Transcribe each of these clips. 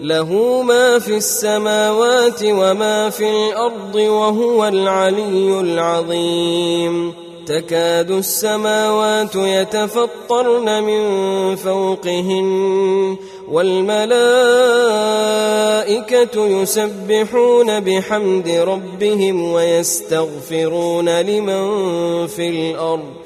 له ما في السماوات وما في الأرض وهو العلي العظيم. تكاد السماوات يتفطرن من فوقهن والملائكة يسبحون بحمد ربهم ويستغفرون لمن في الأرض.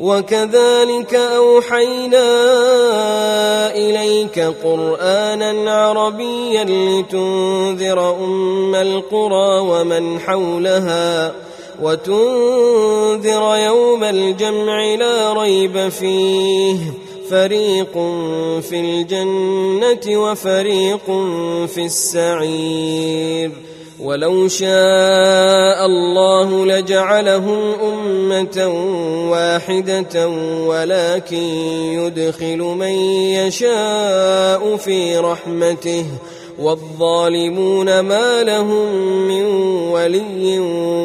وكذلك أوحينا إليك قرآنا عربيا لتنذر أم القرى ومن حولها وتنذر يوم الجمع لا ريب فيه فريق في الجنة وفريق في السعير ولو شاء الله لجعلهم أمة واحدة ولكن يدخل من يشاء في رحمته والظالمون ما لهم من ولي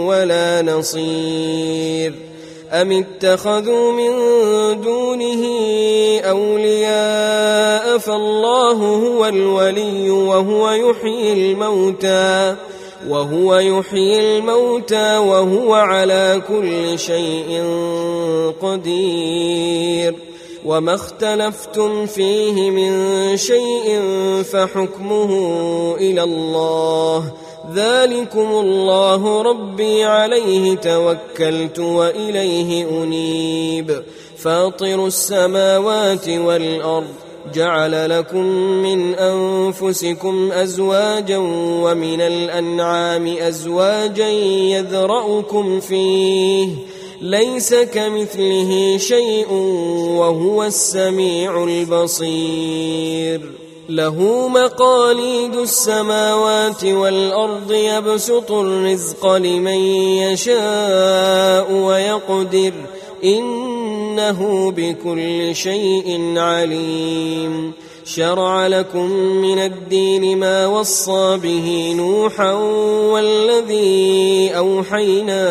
ولا نصير أم اتخذوا من دونه أولياء فالله هو الولي وهو يحيي الموتى وهو يحيي الموتى وهو على كل شيء قدير. وما اختلفتم فيه من شيء فحكمه إلى الله. ذلكم الله ربي عليه توكلت وإليه أنيب. فاطر السماوات والأرض جعل لكم من أنفسكم أزواجا ومن الأنعام أزواجا يذرأكم فيه ليس كمثله شيء وهو السميع البصير. له مقاليد السماوات والأرض يبسط الرزق لمن يشاء ويقدر. إنه بكل شيء عليم. شرع لكم من الدين ما وصى به نوحا والذي أوحينا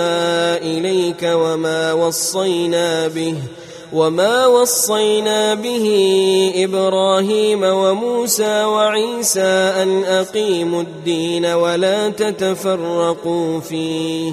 إليك وما وصينا به وما وصينا به إبراهيم وموسى وعيسى أن أقيموا الدين ولا تتفرقوا فيه.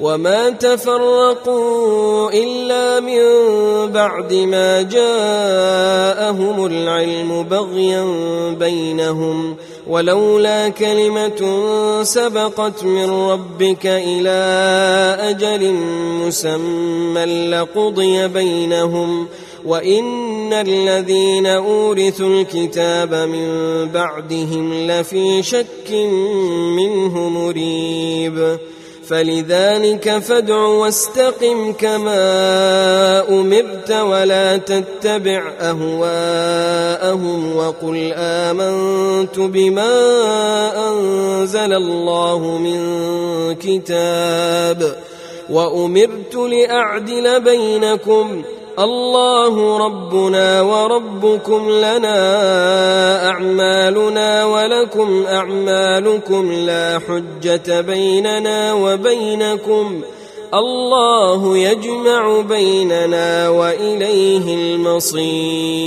وما تفرقوا إلا من بعد ما جاءهم العلم بغيا بينهم ولولا كلمة سبقت من ربك إلى أجل مسمى لقضي بينهم وإن الذين أورثوا الكتاب من بعدهم لفي شك منه مريب فلذلك فادع واستقم كما أمرت ولا تتبع أهواءهم وقل آمنت بما أنزل الله من كتاب وأمرت لأعدل بينكم الله ربنا وربكم لنا أعمالنا ولكم أعمالكم لا حجة بيننا وبينكم الله يجمع بيننا وإليه المصير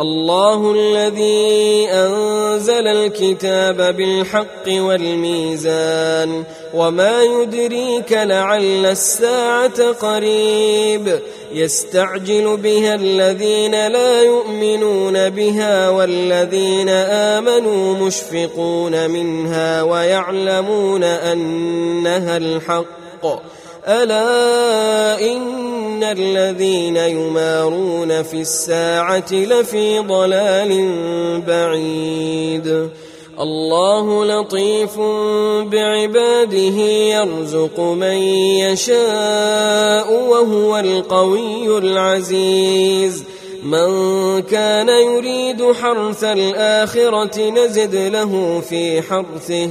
الله الذي أنزل الكتاب بالحق والميزان وما يدريك لعل الساعة قريب يستعجل بها الذين لا يؤمنون بها والذين آمنوا مشفقون منها ويعلمون أنها الحق ألا إن الذين يمارون في الساعة لفي ضلال بعيد. الله لطيف بعباده يرزق من يشاء وهو القوي العزيز. من كان يريد حرث الآخرة نزد له في حرثه.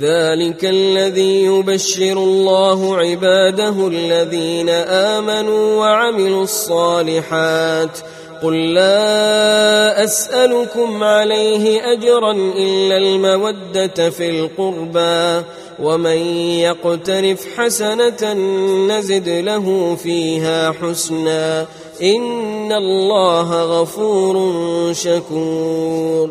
ذلك الذي يبشر الله عباده الذين آمنوا وعملوا الصالحات. قل لا أسألكم عليه أجرا إلا المودة في القربى ومن يقترف حسنة نزد له فيها حسنا. إن الله غفور شكور.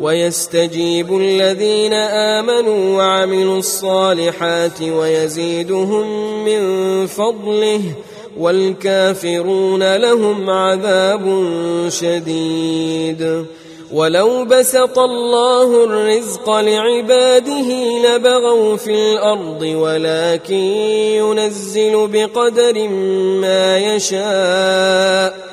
ويستجيب الذين آمنوا وعملوا الصالحات ويزيدهم من فضله والكافرون لهم عذاب شديد. ولو بسط الله الرزق لعباده لبغوا في الأرض ولكن ينزل بقدر ما يشاء.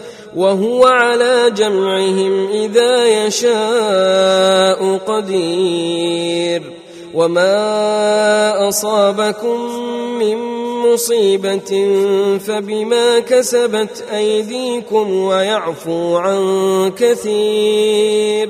وهو على جمعهم إذا يشاء قدير. وما أصابكم من مصيبة فبما كسبت أيديكم ويعفو عن كثير.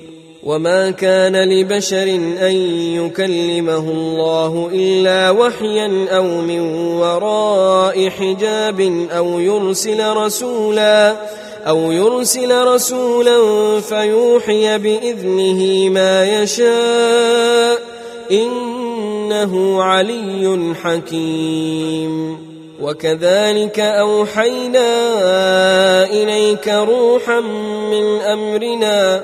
وما كان لبشر ان يكلمه الله الا وحيا أو من وراء حجاب أو يرسل رسولا أو يرسل رسولا فيوحي باذنه ما يشاء انه علي حكيم وكذلك اوحينا اليك روحا من امرنا